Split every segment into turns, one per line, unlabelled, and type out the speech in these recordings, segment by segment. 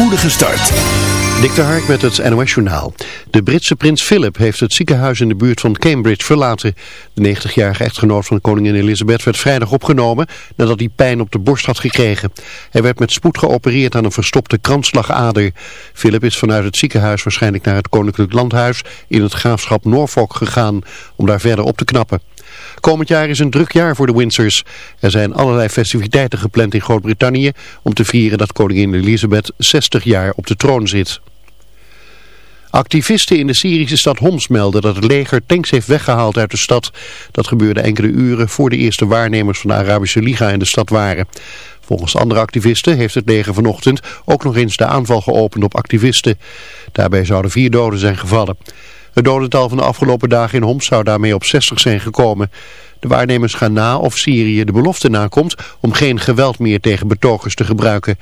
spoedige start.
Dik de Hark met het NOS Journaal. De Britse prins Philip heeft het ziekenhuis in de buurt van Cambridge verlaten. De 90-jarige echtgenoot van koningin Elizabeth werd vrijdag opgenomen nadat hij pijn op de borst had gekregen. Hij werd met spoed geopereerd aan een verstopte kransslagader. Philip is vanuit het ziekenhuis waarschijnlijk naar het koninklijk landhuis in het graafschap Norfolk gegaan om daar verder op te knappen. Komend jaar is een druk jaar voor de Windsors. Er zijn allerlei festiviteiten gepland in Groot-Brittannië om te vieren dat koningin Elizabeth 60 jaar op de troon zit. Activisten in de Syrische stad Homs melden dat het leger tanks heeft weggehaald uit de stad. Dat gebeurde enkele uren voor de eerste waarnemers van de Arabische Liga in de stad waren. Volgens andere activisten heeft het leger vanochtend ook nog eens de aanval geopend op activisten. Daarbij zouden vier doden zijn gevallen. Het dodental van de afgelopen dagen in Homs zou daarmee op 60 zijn gekomen. De waarnemers gaan na of Syrië de belofte nakomt om geen geweld meer tegen betogers te gebruiken.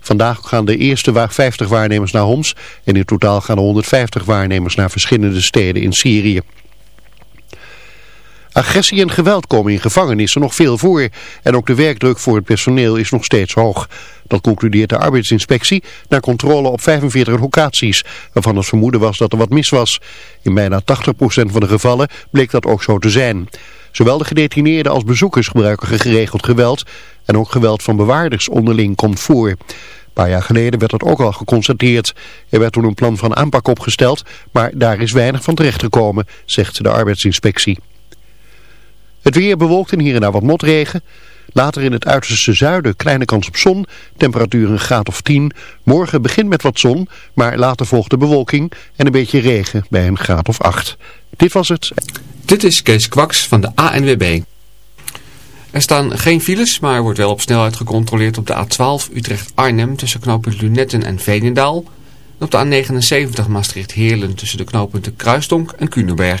Vandaag gaan de eerste 50 waarnemers naar Homs en in totaal gaan er 150 waarnemers naar verschillende steden in Syrië. Agressie en geweld komen in gevangenissen nog veel voor en ook de werkdruk voor het personeel is nog steeds hoog. Dat concludeert de arbeidsinspectie na controle op 45 locaties, waarvan het vermoeden was dat er wat mis was. In bijna 80% van de gevallen bleek dat ook zo te zijn. Zowel de gedetineerden als bezoekers gebruiken geregeld geweld en ook geweld van bewaarders onderling komt voor. Een paar jaar geleden werd dat ook al geconstateerd. Er werd toen een plan van aanpak opgesteld, maar daar is weinig van terechtgekomen, zegt de arbeidsinspectie. Het weer bewolkt en hier en daar wat motregen. Later in het uiterste zuiden kleine kans op zon. Temperatuur een graad of 10. Morgen begint met wat zon, maar later volgt de bewolking en een beetje regen bij een graad of 8. Dit was het.
Dit is Kees Kwaks van de ANWB. Er staan geen files, maar er wordt wel op snelheid gecontroleerd op de A12 Utrecht-Arnhem tussen knooppunt Lunetten en Veenendaal. En op de A79 Maastricht-Heerlen tussen de knooppunten Kruisdonk en Kunerberg.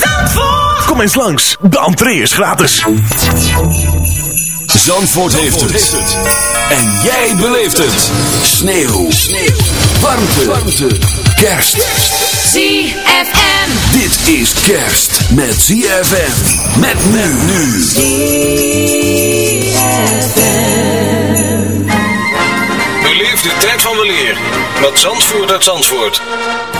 Zandvoort.
Kom eens langs, de entree is gratis.
Zandvoort, heeft, het. En jij beleeft het. Sneeuw. Sneeuw. Warmte. Warmte. Kerst.
ZFM.
Dit is kerst met ZFM. Met men nu.
Beleef de tijd van weleer met Zandvoort uit Zandvoort.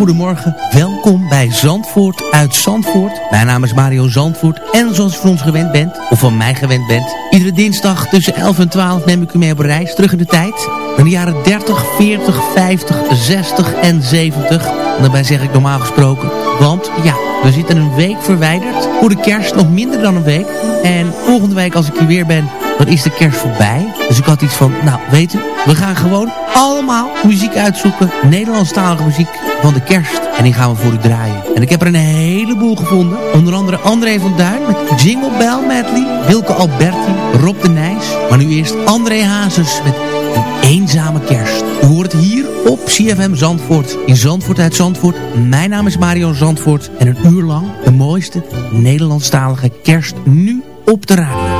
goedemorgen. Welkom bij Zandvoort uit Zandvoort. Mijn naam is Mario Zandvoort. En zoals u van ons gewend bent, of van mij gewend bent... iedere dinsdag tussen 11 en 12 neem ik u mee op reis terug in de tijd. In de jaren 30, 40, 50, 60 en 70. En daarbij zeg ik normaal gesproken. Want ja, we zitten een week verwijderd. Voor de kerst nog minder dan een week. En volgende week als ik hier weer ben dan is de kerst voorbij. Dus ik had iets van, nou weet u, we gaan gewoon allemaal muziek uitzoeken. Nederlandstalige muziek van de kerst. En die gaan we voor u draaien. En ik heb er een heleboel gevonden. Onder andere André van Duin met Jingle Bell Medley. Wilke Alberti, Rob de Nijs. Maar nu eerst André Hazes met een eenzame kerst. U hoort hier op CFM Zandvoort. In Zandvoort uit Zandvoort. Mijn naam is Mario Zandvoort. En een uur lang de mooiste Nederlandstalige kerst nu op de radio.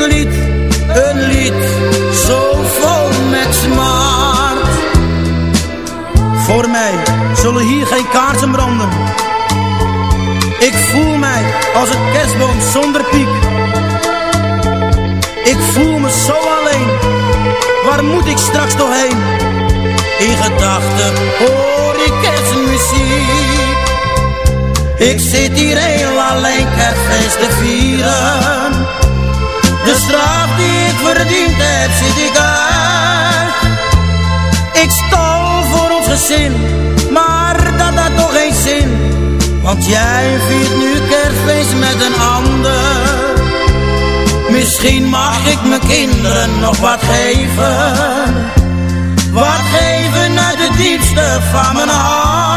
Kerstfeestlied, een lied zo vol met smart. Voor mij zullen hier geen kaarsen branden ik voel mij als een kerstboom zonder piek. Ik voel me zo alleen. Waar moet ik straks toch heen? In gedachten hoor ik kerstmuziek. Ik zit hier heel alleen kerstfeest te vieren. De straf die ik verdiend heb zit ik uit. Ik stal voor ons gezin, maar dat had toch geen zin. Want jij viert nu kerstfeest met een ander. Misschien mag ik mijn kinderen nog wat geven. Wat geven uit het diepste van mijn hart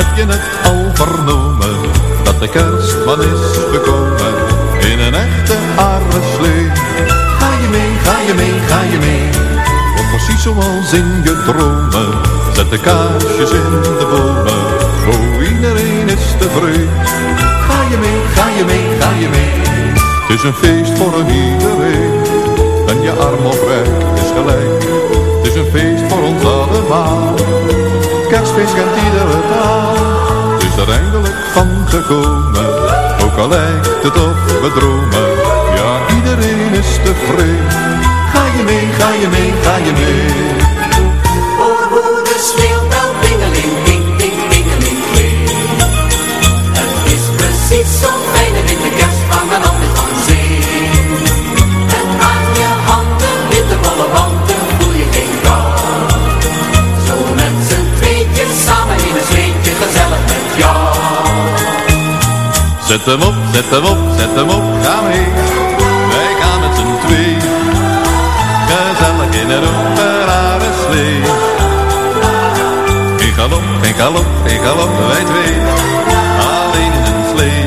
heb je het al vernomen? Dat de kerstman is gekomen in een echte arreslee. Ga je mee, ga je mee, ga je mee? Want precies zoals in je dromen. Zet de kaarsjes in de bomen. Oh, iedereen is tevreden. Ga je mee, ga je mee, ga je mee? Het is een feest voor een iedereen. En je arm of rijk is gelijk. Het is een feest voor ons allemaal. Kerstfeest kent iedere taal. Is er eindelijk van gekomen. Ook al lijkt het of we dromen. Ja, iedereen is tevreden. Ga je mee, ga je mee, ga je mee. Zet hem op, zet hem op, zet hem op, ga mee. Wij gaan met z'n twee. Gezellig in een openbare slee. Geen galop, geen galop, geen galop, wij twee. Alleen in een slee.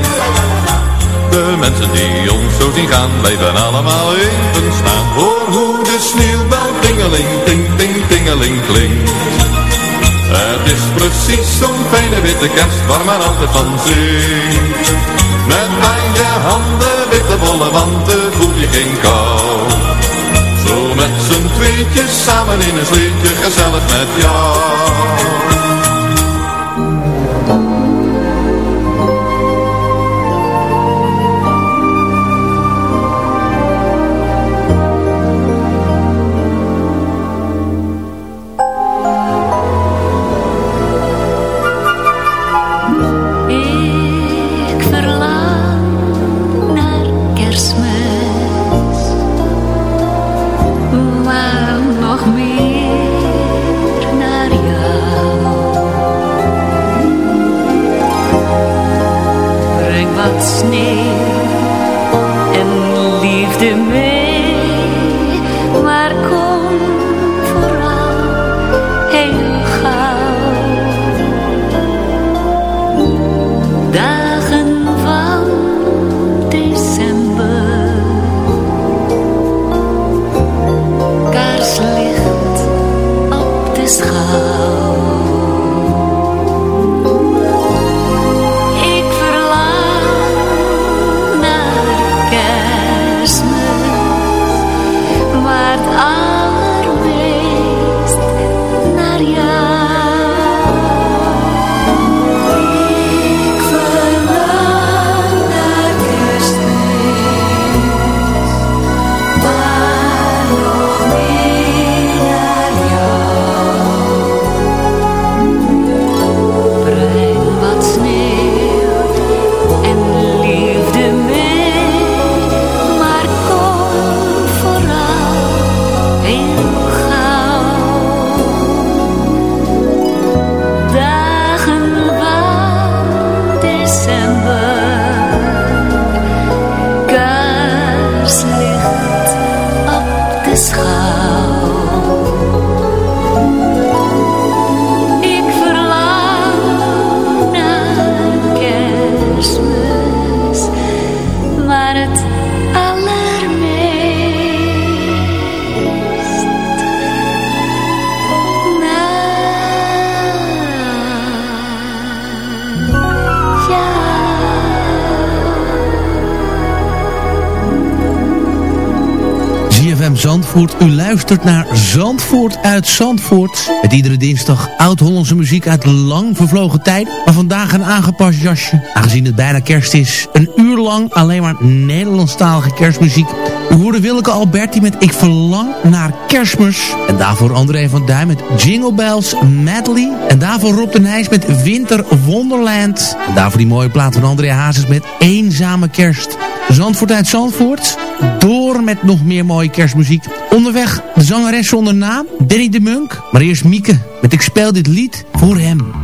De mensen die ons zo zien gaan, blijven allemaal even staan. Hoor hoe de sneeuwbel tingeling, ting, ting, tingeling klinkt. Het is precies zo'n fijne witte kerst waar men altijd van zingt. Met je handen witte bolle wanten voel je geen kou. Zo met z'n tweetjes samen in een sleetje gezellig met jou.
Zandvoort. U luistert naar Zandvoort uit Zandvoort. Met iedere dinsdag oud-Hollandse muziek uit lang vervlogen tijd. Maar vandaag een aangepast jasje. Aangezien het bijna kerst is. Een uur lang alleen maar Nederlandstalige kerstmuziek. U hoorde Willeke Alberti met Ik verlang naar kerstmis. En daarvoor André van Duin met Jingle Bells Medley. En daarvoor Rob de Nijs met Winter Wonderland. En daarvoor die mooie plaat van André Hazes met Eenzame Kerst. Zandvoort uit Zandvoort. Door met nog meer mooie kerstmuziek. Onderweg de zangeres zonder naam, Danny de Munk. Maar eerst Mieke met Ik speel dit lied voor hem.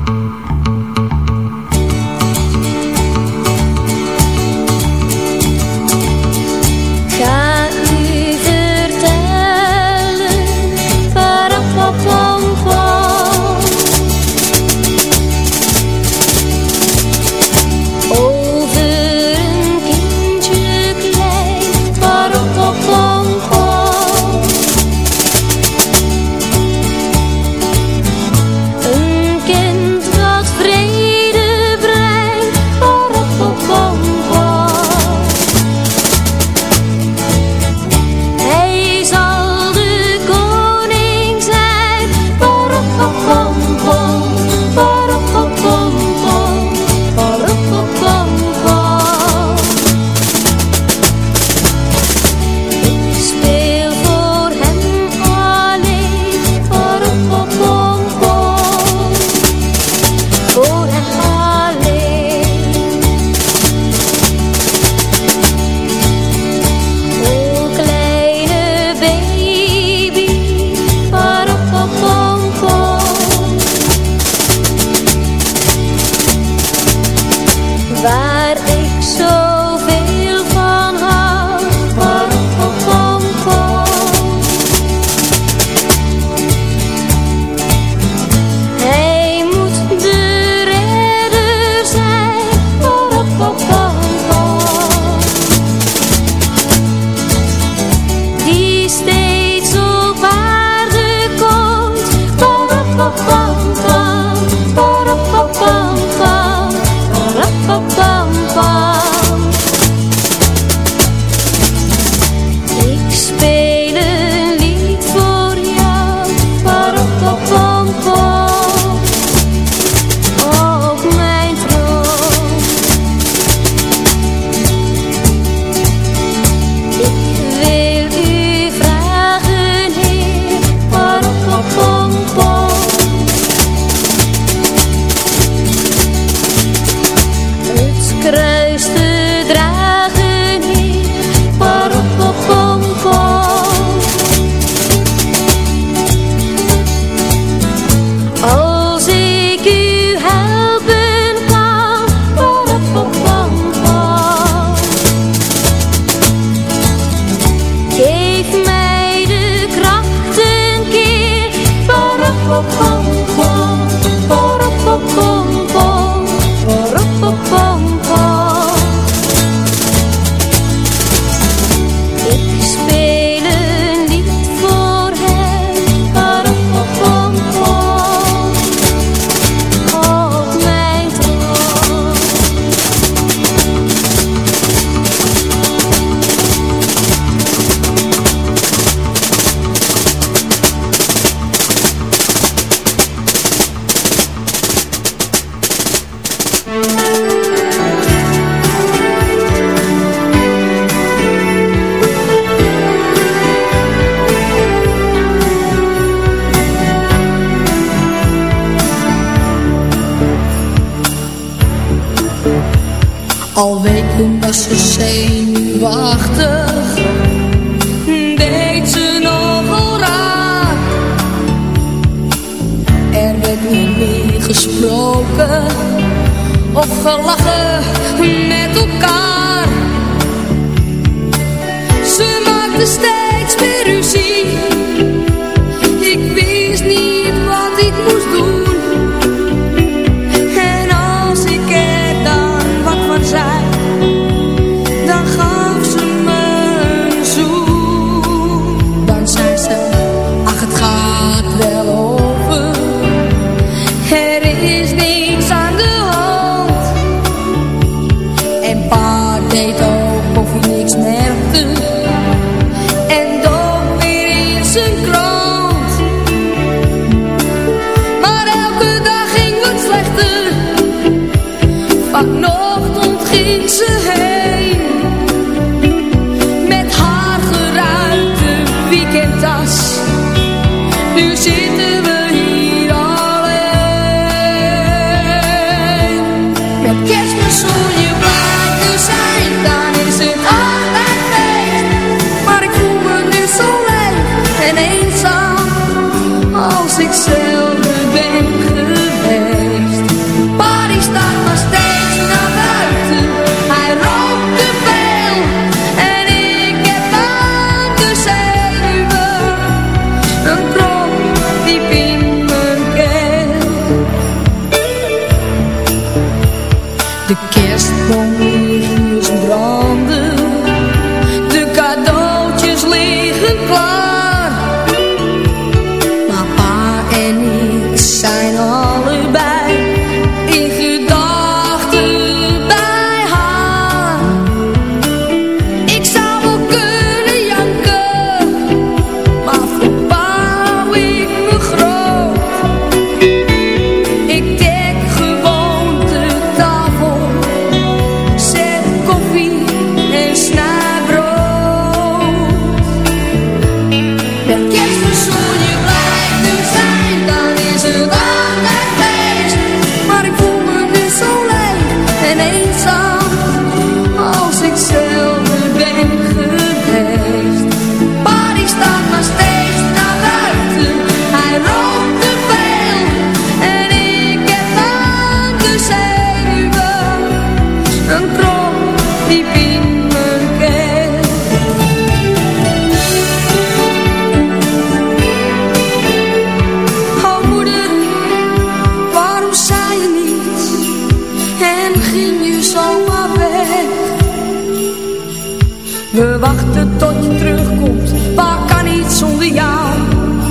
We wachten tot je terugkomt, waar kan iets zonder jou?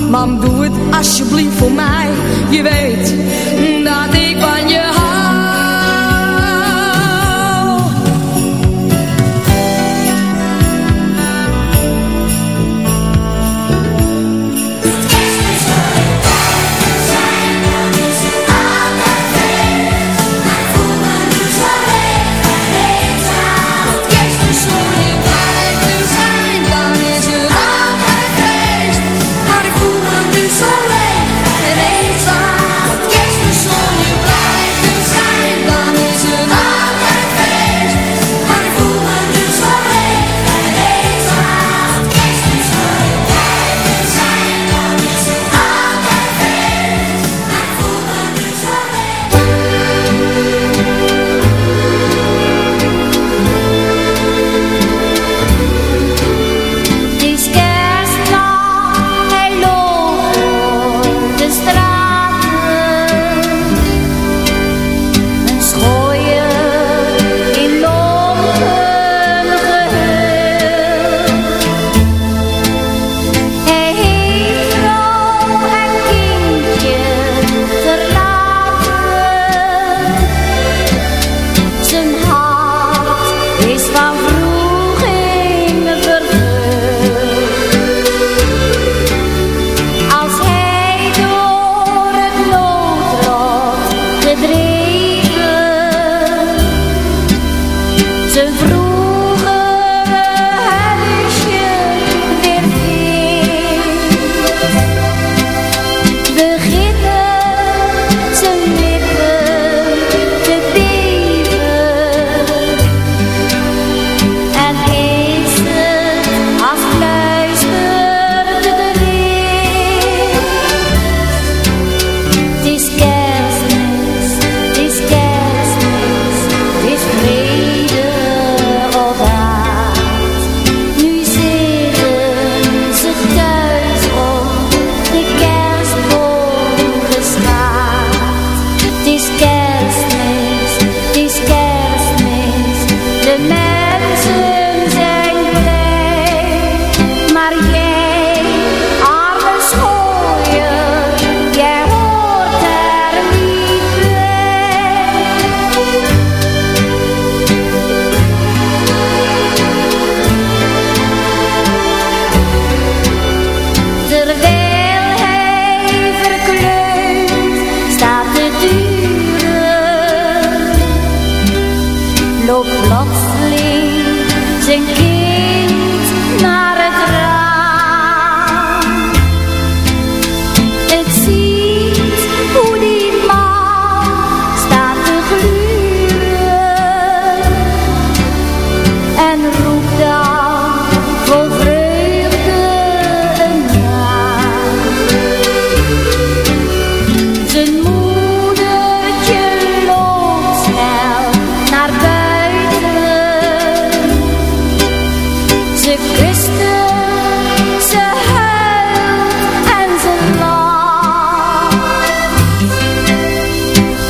Mam, doe het alsjeblieft voor mij, je weet dat ik van je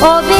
o de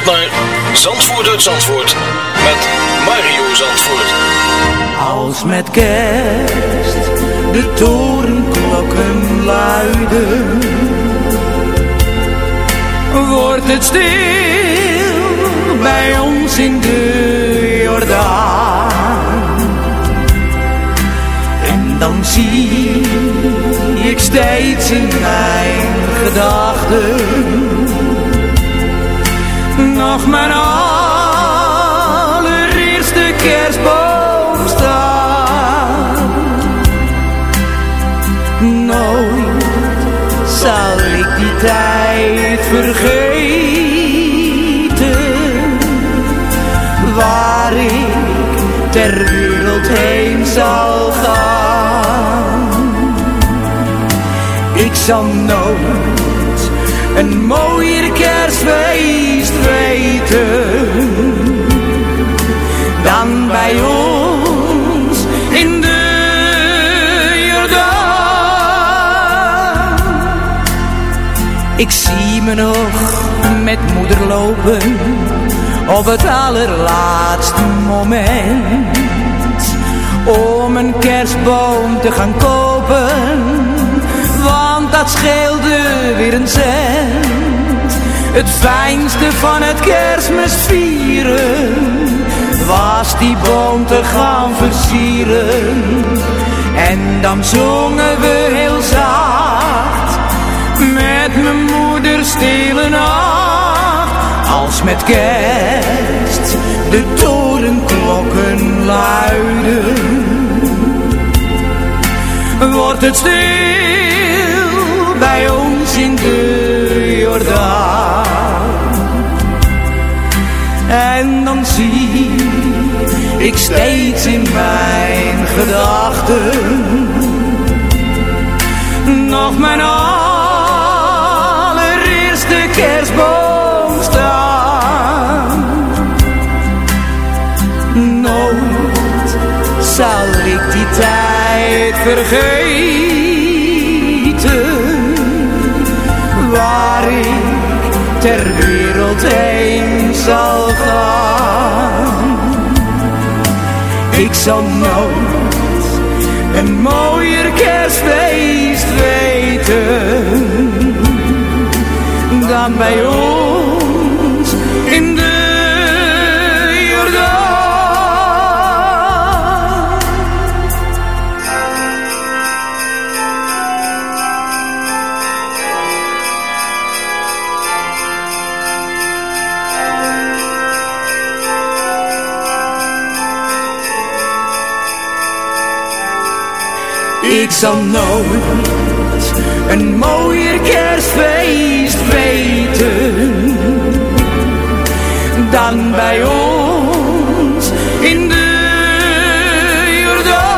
naar Zandvoort Zandvoort met Mario Zandvoort.
Als met kerst de torenklokken luiden, wordt het stil bij ons in de Jordaan. En dan zie ik steeds in mijn gedachten nog mijn allereerste kerstboom staan. Nooit zal ik die tijd vergeten, waar ik ter wereld heen zal gaan. Ik zal nooit een mooier kerstfeest dan bij ons in de Jordaan. Ik zie me nog met moeder lopen op het allerlaatste moment om een kerstboom te gaan kopen, want dat scheelde weer een cent. Het fijnste van het kerstmis vieren was die boom te gaan versieren. En dan zongen we heel zacht met mijn moeder stille nacht. Als met kerst de torenklokken luiden, wordt het stil bij ons in de Jordaan. Ik steeds in mijn gedachten nog mijn allereerste kerstboom staan. Nooit zal ik die tijd vergeten ter wereld heen zal gaan. Ik zal nooit een mooier kerstfeest weten dan bij ons in de Ik zal nooit een mooier kerstfeest weten dan bij ons in de Jordaan.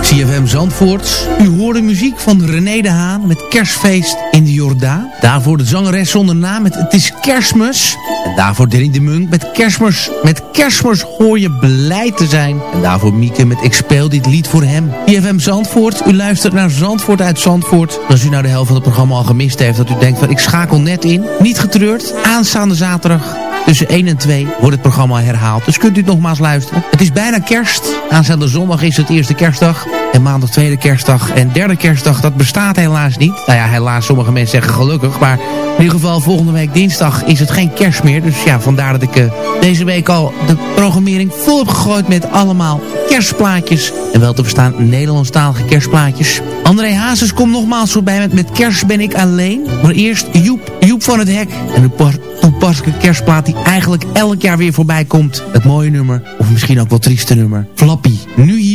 CFM Zandvoort. U hoorde muziek van René de Haan met Kerstfeest in de Jordaan. Daarvoor de zangeres zonder naam met Het is Kerstmis. En daarvoor Danny de Munk met Kerstmis. Met Kerstmis hoor je blij te zijn. En daarvoor Mieke met Ik speel dit lied voor hem. CFM Zandvoort. U luistert naar Zandvoort uit Zandvoort. Als u nou de helft van het programma al gemist heeft. Dat u denkt van ik schakel net in. Niet getreurd. Aanstaande zaterdag Tussen 1 en 2 wordt het programma herhaald. Dus kunt u het nogmaals luisteren. Het is bijna kerst. Aanstaande zondag is het eerste kerstdag. En maandag tweede kerstdag. En derde kerstdag, dat bestaat helaas niet. Nou ja, helaas, sommige mensen zeggen gelukkig. Maar in ieder geval volgende week dinsdag is het geen kerst meer. Dus ja, vandaar dat ik eh, deze week al de programmering vol heb gegooid met allemaal kerstplaatjes. En wel te verstaan Nederlandstalige kerstplaatjes. André Hazes komt nogmaals voorbij met, met Kerst ben ik alleen. Maar eerst Joep, Joep van het Hek. En de toepasselijke kerstplaat die eigenlijk elk jaar weer voorbij komt. Het mooie nummer, of misschien ook wel trieste nummer. Flappy, nu hier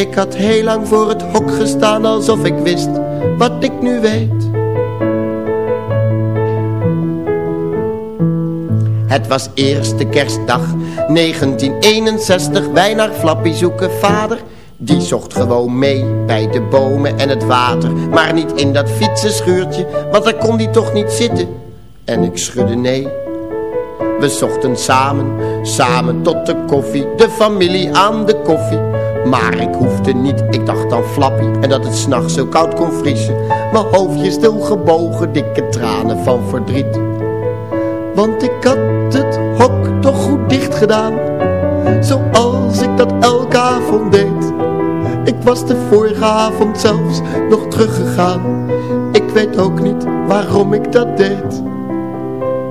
Ik had heel lang voor het hok gestaan alsof ik wist wat ik nu weet. Het was eerste kerstdag 1961, wij naar Flappy zoeken vader. Die zocht gewoon mee bij de bomen en het water, maar niet in dat fietsenschuurtje, want daar kon die toch niet zitten. En ik schudde nee. We zochten samen, samen tot de koffie, de familie aan de koffie. Maar ik hoefde niet, ik dacht aan Flappy En dat het s'nachts zo koud kon vriezen. Mijn hoofdje stil gebogen, dikke tranen van verdriet. Want ik had het hok toch goed dicht gedaan. Zoals ik dat elke avond deed. Ik was de vorige avond zelfs nog teruggegaan. Ik weet ook niet waarom ik dat deed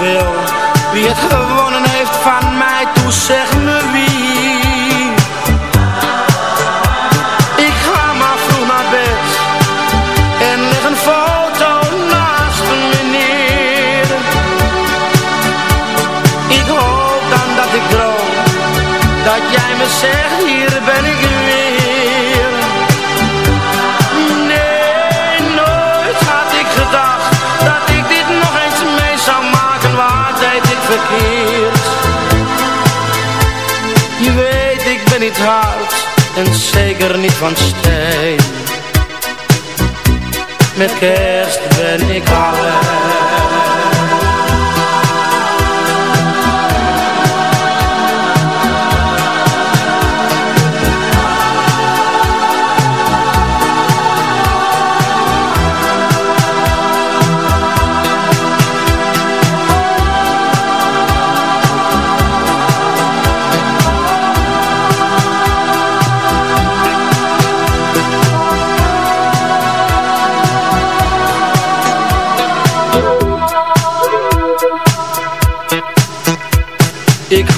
wil, wie het gewonnen heeft van mij, toe zeg zeker niet van steen. Met kerst ben ik alleen.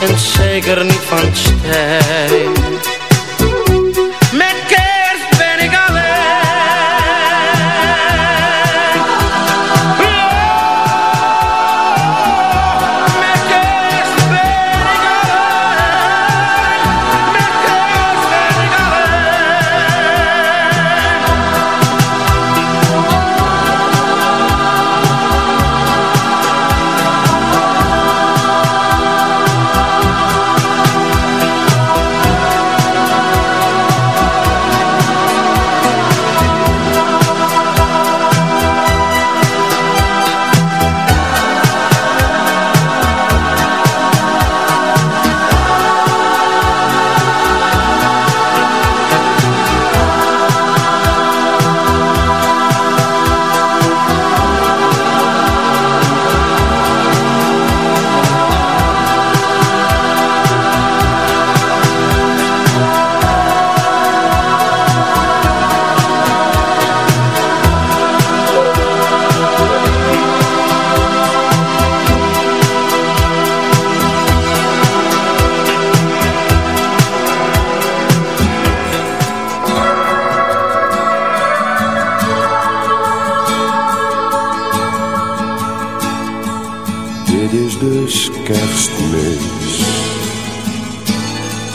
En zeker niet van steen.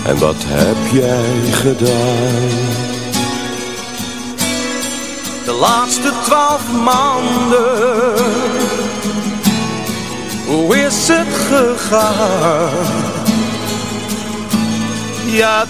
En wat heb jij gedaan?
De laatste twaalf maanden Hoe is het gegaan? Ja,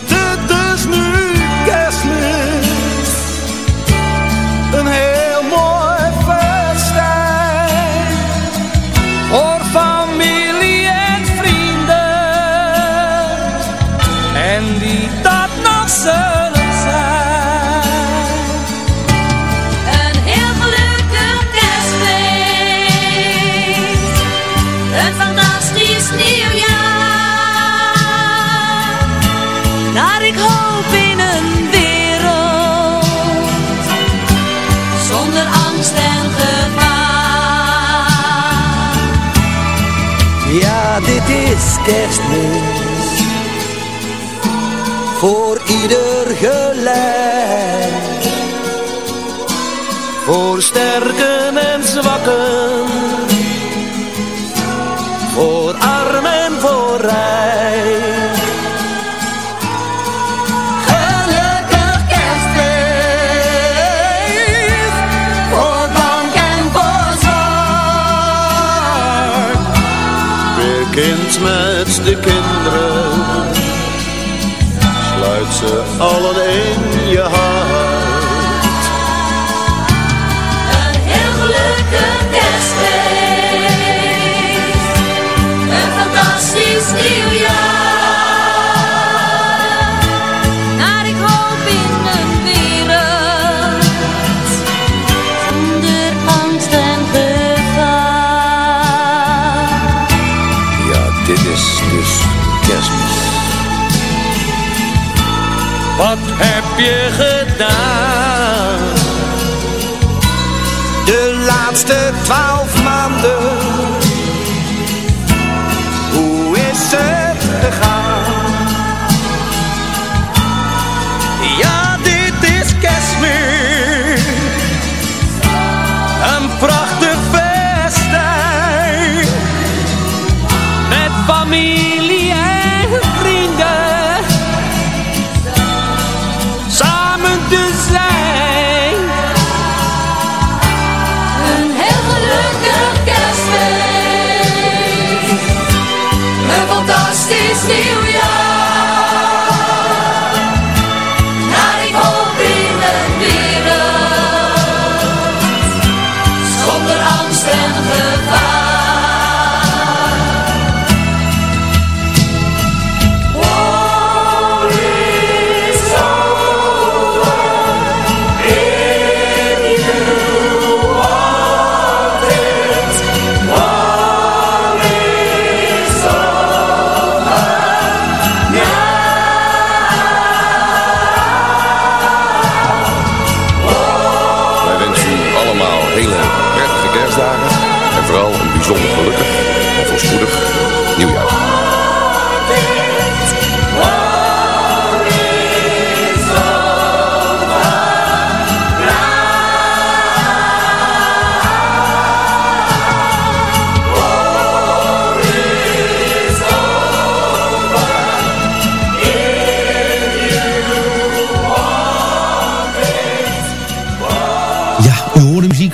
Voor ieder gelijk.
Voor sterken en zwakken,
Bekend met de kinderen, sluit ze allen in je hart.
Wat heb je gedaan? De laatste twaalf
bijzonder gelukkig en voorspoedig nieuwjaar.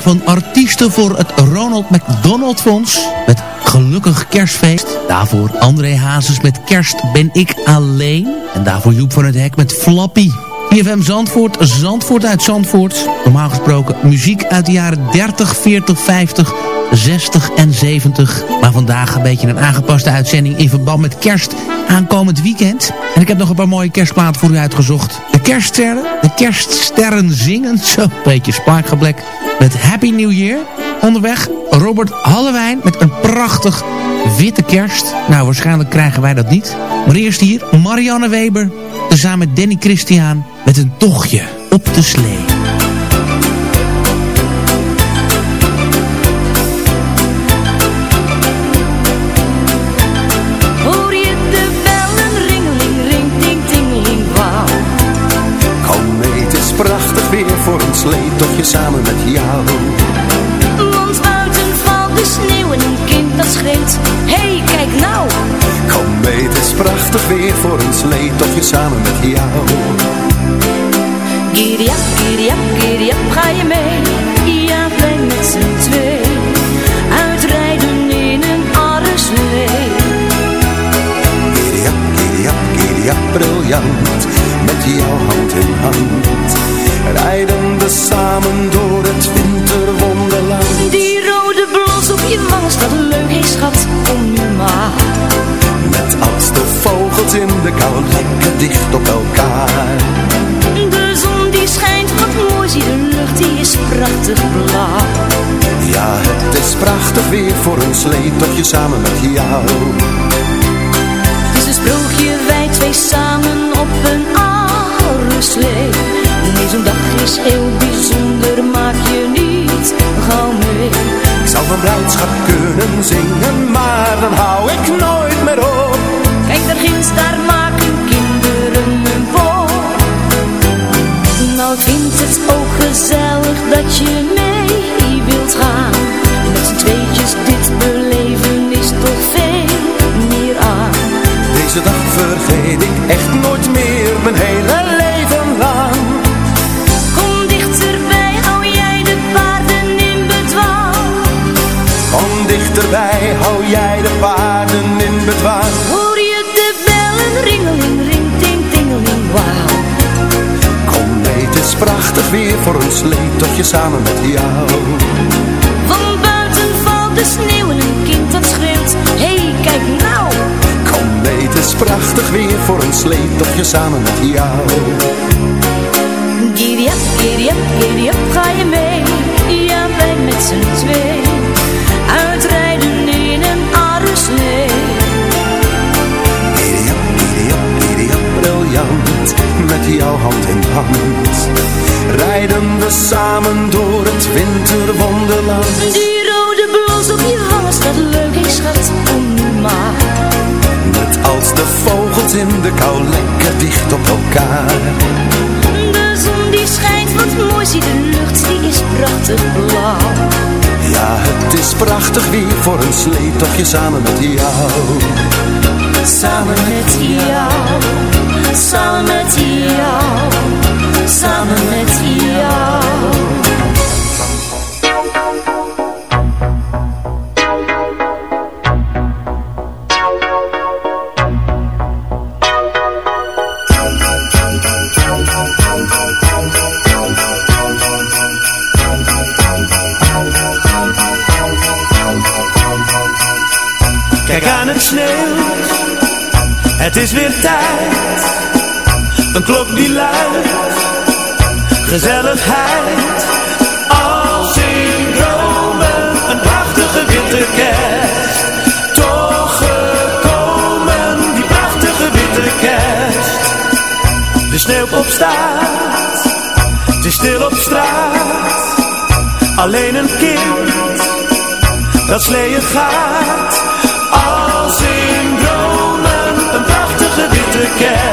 Van artiesten voor het Ronald McDonald Fonds. Met Gelukkig Kerstfeest. Daarvoor André Hazes met Kerst ben ik alleen. En daarvoor Joep van het Hek met Flappy. IFM Zandvoort, Zandvoort uit Zandvoort. Normaal gesproken muziek uit de jaren 30, 40, 50, 60 en 70. Maar vandaag een beetje een aangepaste uitzending in verband met kerst aankomend weekend. En ik heb nog een paar mooie kerstplaten voor u uitgezocht. De kerststerren, de kerststerren zingen, zo een beetje spaakgeblek, met Happy New Year. Onderweg Robert Hallewijn met een prachtig witte kerst. Nou, waarschijnlijk krijgen wij dat niet. Maar eerst hier Marianne Weber, tezamen met Danny Christian, met een tochtje op de slee.
Briljant. Met jouw hand in hand. Rijden we samen door het winterwonderland.
Die rode blos op je wang staat leuk, hé schat, kom nu maar.
Met als de vogels in de kou lekker dicht op elkaar.
De zon die schijnt, wat mooi, zie de lucht, die is prachtig blauw.
Ja, het is prachtig weer voor een sleetochtje samen met jou.
Wij samen op een oude slee. Nee, zo'n dag is heel bijzonder, maak je niet gauw mee.
Ik zou van blijdschap kunnen zingen, maar dan hou ik nooit meer op.
Kijk, daar ginds, daar maken kinderen een boom. Nou, ik vind het ook gezellig dat je mee vergeet ik echt
nooit meer mijn hele leven lang.
Kom dichterbij, hou jij de paarden in bedwang. Kom dichterbij, hou jij de paarden in bedwang. Hoor je de bellen ringeling, ring, ting, tingeling, wauw. Kom mee, het is prachtig weer voor een sleetochtje samen met jou.
Van buiten valt de sneeuw en een
keer. Het is prachtig weer voor een sleetochtje samen met jou.
Giddy up, giddy up, giddy up, ga je mee? Ja, wij met z'n twee. Uitrijden in een arreslee.
Giddy up, giddy up, giddy up, briljant. Met jouw hand in hand. Rijden we samen door het winterwonderland.
Die rode blouse op je wangen staat leuk, ik schat, kom nu maar.
Als de vogels in de kou lekker dicht op elkaar.
De zon die schijnt, wat mooi ziet de lucht, die is prachtig blauw.
Ja, het is prachtig weer voor een sleetochtje samen met jou.
Samen met jou, samen met jou, samen met jou.
Het is weer tijd. Een klok die luidt, gezelligheid. Als in dromen, een prachtige witte kerst. Toch gekomen, die prachtige witte kerst. De sneeuwpop staat, het is stil op straat. Alleen een kind, dat sleeën gaat. Witte kerst.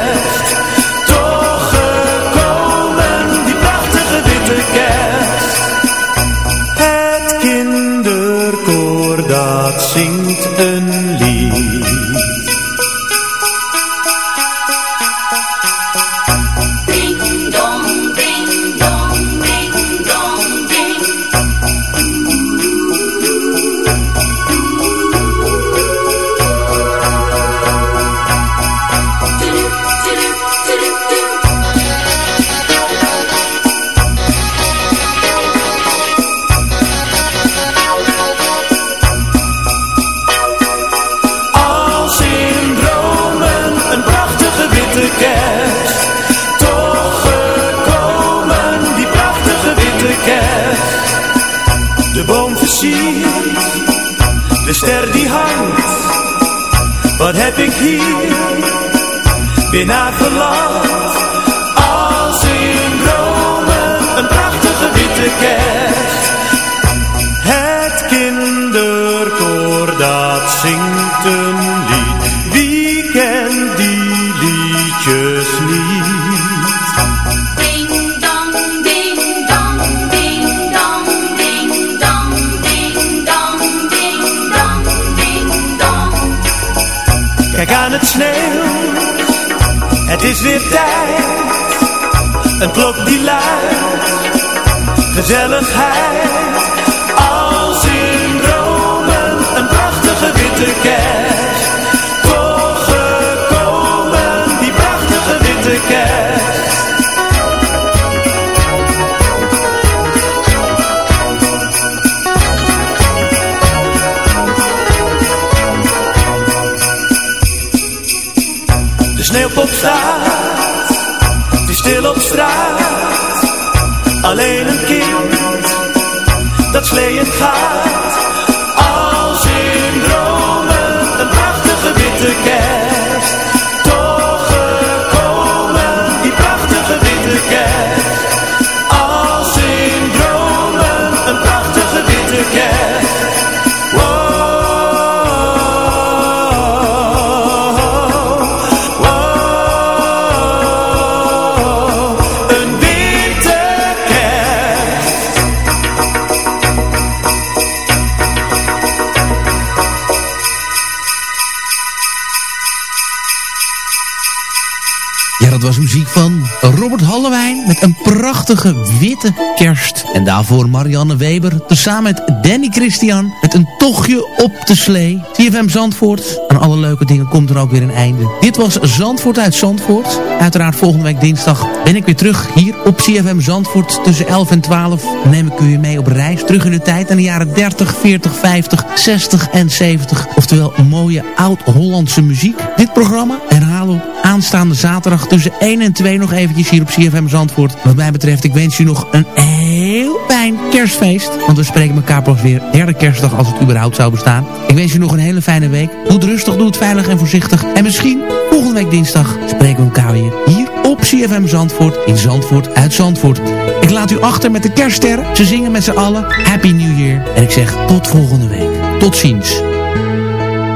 Prachtige witte kerst.
En daarvoor Marianne Weber, tezamen met Danny Christian met een tochtje op de slee. CFM Zandvoort, aan alle leuke dingen komt er ook weer een einde. Dit was Zandvoort uit Zandvoort. Uiteraard volgende week dinsdag ben ik weer terug hier op CFM Zandvoort tussen 11 en 12. Dan neem ik u mee op reis terug in de tijd naar de jaren 30, 40, 50, 60 en 70. Oftewel mooie oud-Hollandse muziek. Dit programma herhalen we aanstaande zaterdag tussen 1 en 2 nog eventjes hier op CFM Zandvoort. Wat mij betreft, ik wens u nog een heel fijn kerstfeest. Want we spreken elkaar pas weer derde kerstdag als het überhaupt zou bestaan. Ik wens u nog een hele fijne week. Doe het rustig, doe het veilig en voorzichtig. En misschien volgende week dinsdag spreken we elkaar weer hier op CFM Zandvoort in Zandvoort uit Zandvoort. Ik laat u achter met de kerststerren. Ze zingen met z'n allen Happy New Year. En ik zeg tot volgende week. Tot ziens.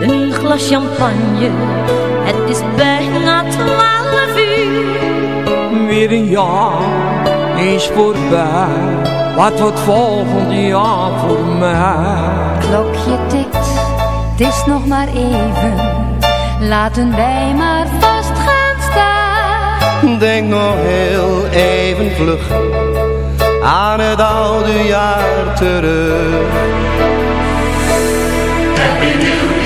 Een glas champagne, het is bijna
Weer een jaar is voorbij. Wat wordt volgend jaar voor mij?
Klokje tikt, het is nog maar even. Laten wij maar vast gaan staan.
Denk nog heel even vlug aan het oude jaar terug.
Happy New Year,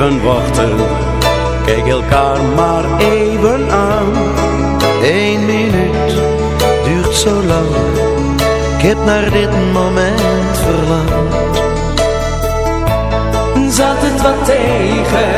even kijk elkaar maar even aan.
Eén minuut duurt zo lang, ik heb naar dit moment verlangd.
Zat het wat tegen?